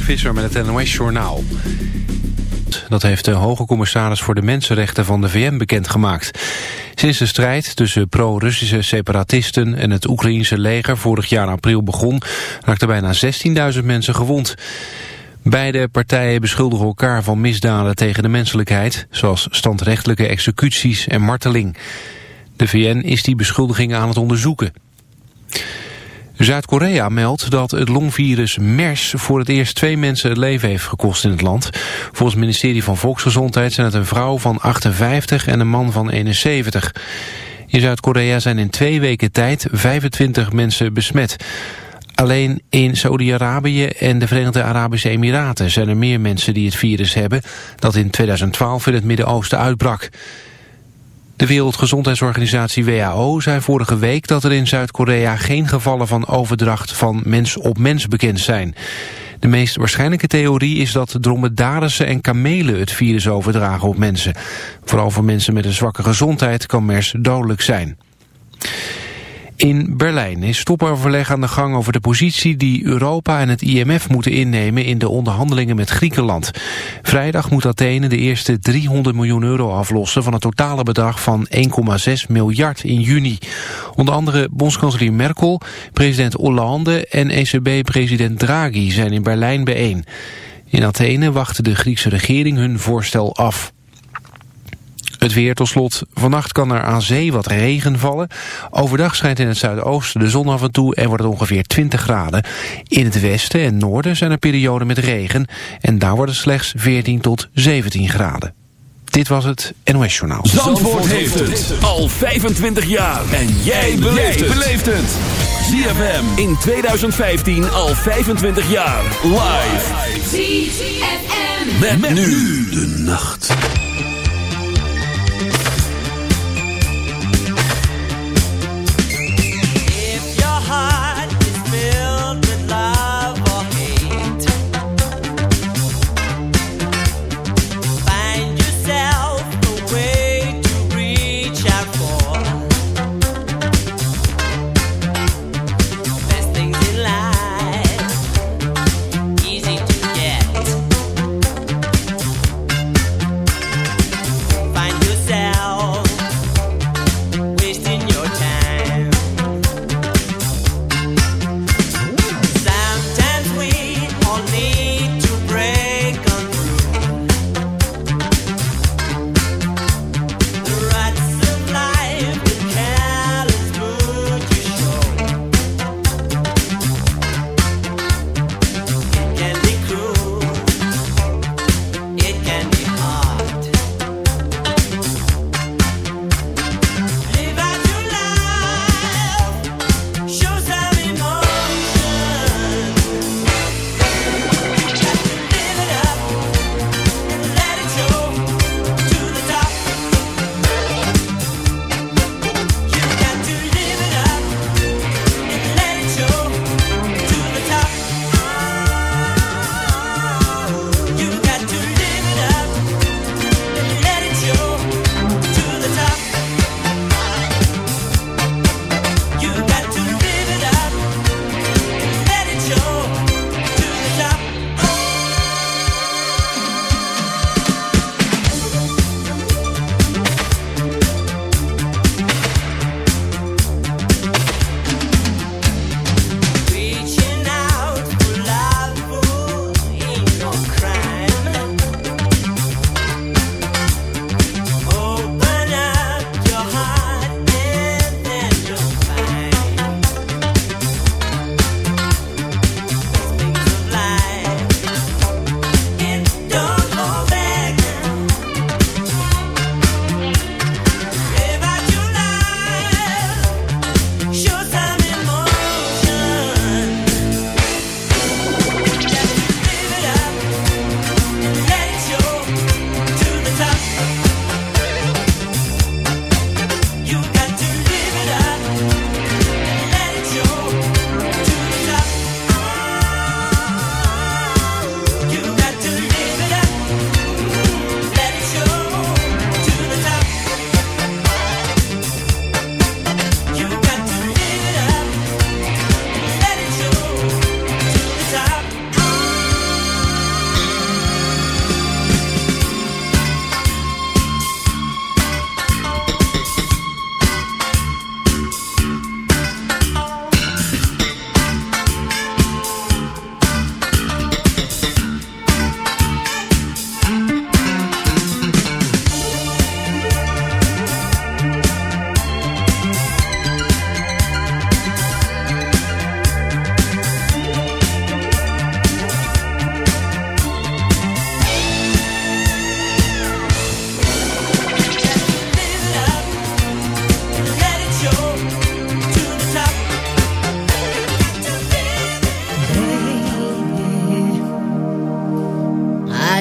Visser met het NOS Journaal. Dat heeft de hoge commissaris voor de mensenrechten van de VN bekendgemaakt. Sinds de strijd tussen pro-Russische separatisten en het Oekraïense leger vorig jaar april begon... raakten bijna 16.000 mensen gewond. Beide partijen beschuldigen elkaar van misdaden tegen de menselijkheid... zoals standrechtelijke executies en marteling. De VN is die beschuldigingen aan het onderzoeken. Zuid-Korea meldt dat het longvirus MERS voor het eerst twee mensen het leven heeft gekost in het land. Volgens het ministerie van Volksgezondheid zijn het een vrouw van 58 en een man van 71. In Zuid-Korea zijn in twee weken tijd 25 mensen besmet. Alleen in Saudi-Arabië en de Verenigde Arabische Emiraten zijn er meer mensen die het virus hebben dat in 2012 in het Midden-Oosten uitbrak. De Wereldgezondheidsorganisatie WHO zei vorige week dat er in Zuid-Korea geen gevallen van overdracht van mens op mens bekend zijn. De meest waarschijnlijke theorie is dat dromedarissen en kamelen het virus overdragen op mensen. Vooral voor mensen met een zwakke gezondheid kan MERS dodelijk zijn. In Berlijn is topoverleg aan de gang over de positie die Europa en het IMF moeten innemen in de onderhandelingen met Griekenland. Vrijdag moet Athene de eerste 300 miljoen euro aflossen van het totale bedrag van 1,6 miljard in juni. Onder andere bondskanselier Merkel, president Hollande en ECB-president Draghi zijn in Berlijn bijeen. In Athene wacht de Griekse regering hun voorstel af. Het weer tot slot. Vannacht kan er aan zee wat regen vallen. Overdag schijnt in het zuidoosten de zon af en toe en wordt het ongeveer 20 graden. In het westen en noorden zijn er perioden met regen. En daar wordt het slechts 14 tot 17 graden. Dit was het NOS Journaal. Zandvoort, heeft het al 25 jaar. En jij beleeft het. ZFM in 2015 al 25 jaar. Live. ZFM. met nu de nacht.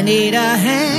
need a hand.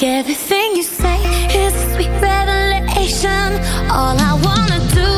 like everything you say is a sweet revelation. All I wanna do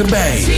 erbij.